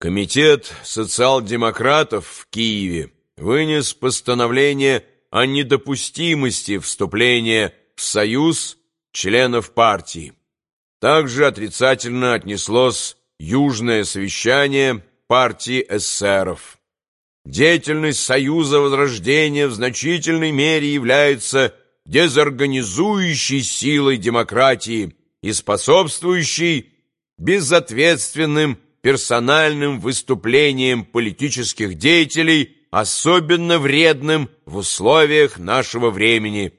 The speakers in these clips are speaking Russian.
Комитет социал-демократов в Киеве вынес постановление о недопустимости вступления в Союз членов партии. Также отрицательно отнеслось Южное совещание партии эсеров. Деятельность Союза Возрождения в значительной мере является дезорганизующей силой демократии и способствующей безответственным персональным выступлением политических деятелей, особенно вредным в условиях нашего времени,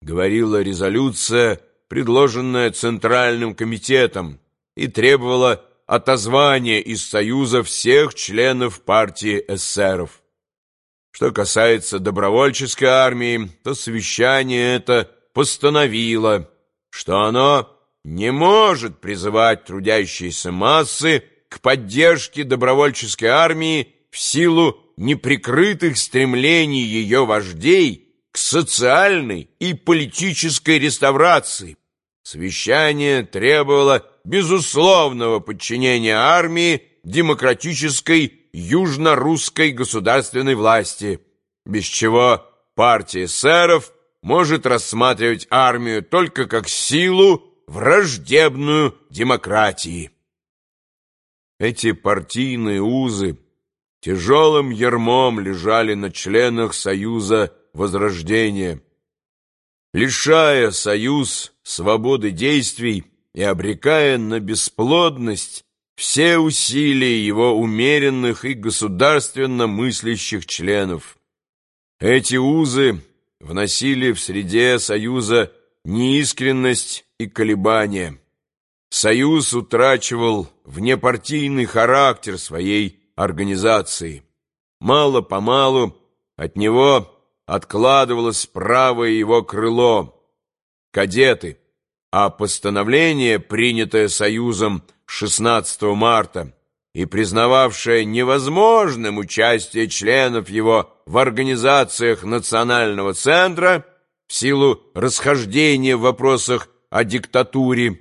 говорила резолюция, предложенная Центральным комитетом, и требовала отозвания из Союза всех членов партии эсеров. Что касается добровольческой армии, то совещание это постановило, что оно не может призывать трудящиеся массы к поддержке добровольческой армии в силу неприкрытых стремлений ее вождей к социальной и политической реставрации. Совещание требовало безусловного подчинения армии демократической южно-русской государственной власти, без чего партия сэров может рассматривать армию только как силу, враждебную демократии. Эти партийные узы тяжелым ермом лежали на членах Союза Возрождения, лишая Союз свободы действий и обрекая на бесплодность все усилия его умеренных и государственно мыслящих членов. Эти узы вносили в среде Союза неискренность и колебания. Союз утрачивал внепартийный характер своей организации. Мало-помалу от него откладывалось правое его крыло – кадеты, а постановление, принятое Союзом 16 марта и признававшее невозможным участие членов его в организациях Национального центра в силу расхождения в вопросах о диктатуре,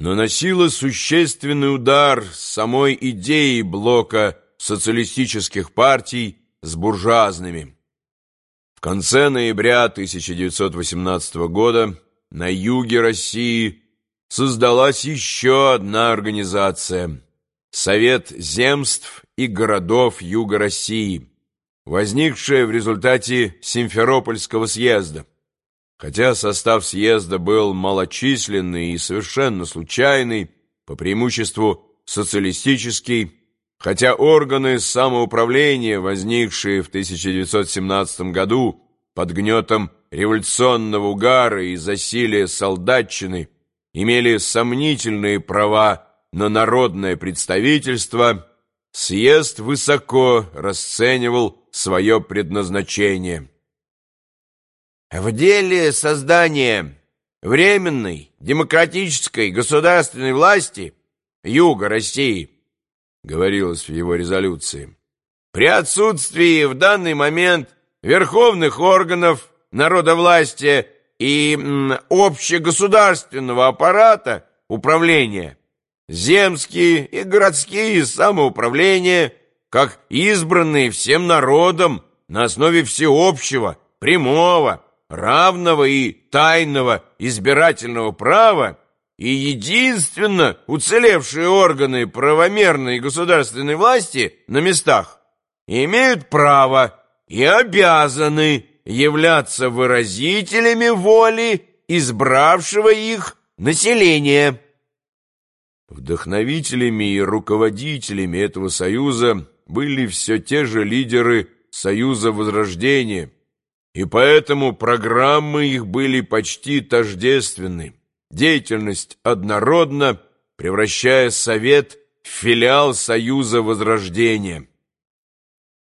наносила существенный удар самой идеи блока социалистических партий с буржуазными. В конце ноября 1918 года на юге России создалась еще одна организация – Совет земств и городов Юга России, возникшая в результате Симферопольского съезда. Хотя состав съезда был малочисленный и совершенно случайный, по преимуществу социалистический, хотя органы самоуправления, возникшие в 1917 году под гнетом революционного угара и засилия солдатчины, имели сомнительные права на народное представительство, съезд высоко расценивал свое предназначение. В деле создания временной демократической государственной власти Юга России, говорилось в его резолюции, при отсутствии в данный момент верховных органов народовластия и общегосударственного аппарата управления, земские и городские самоуправления, как избранные всем народом на основе всеобщего, прямого, равного и тайного избирательного права и единственно уцелевшие органы правомерной государственной власти на местах имеют право и обязаны являться выразителями воли избравшего их населения. Вдохновителями и руководителями этого союза были все те же лидеры Союза Возрождения – и поэтому программы их были почти тождественны. Деятельность однородна, превращая Совет в филиал Союза Возрождения.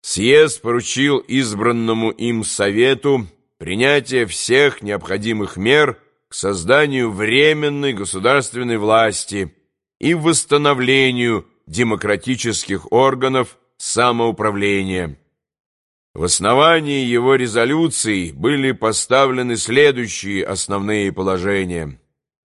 Съезд поручил избранному им Совету принятие всех необходимых мер к созданию временной государственной власти и восстановлению демократических органов самоуправления. В основании его резолюций были поставлены следующие основные положения –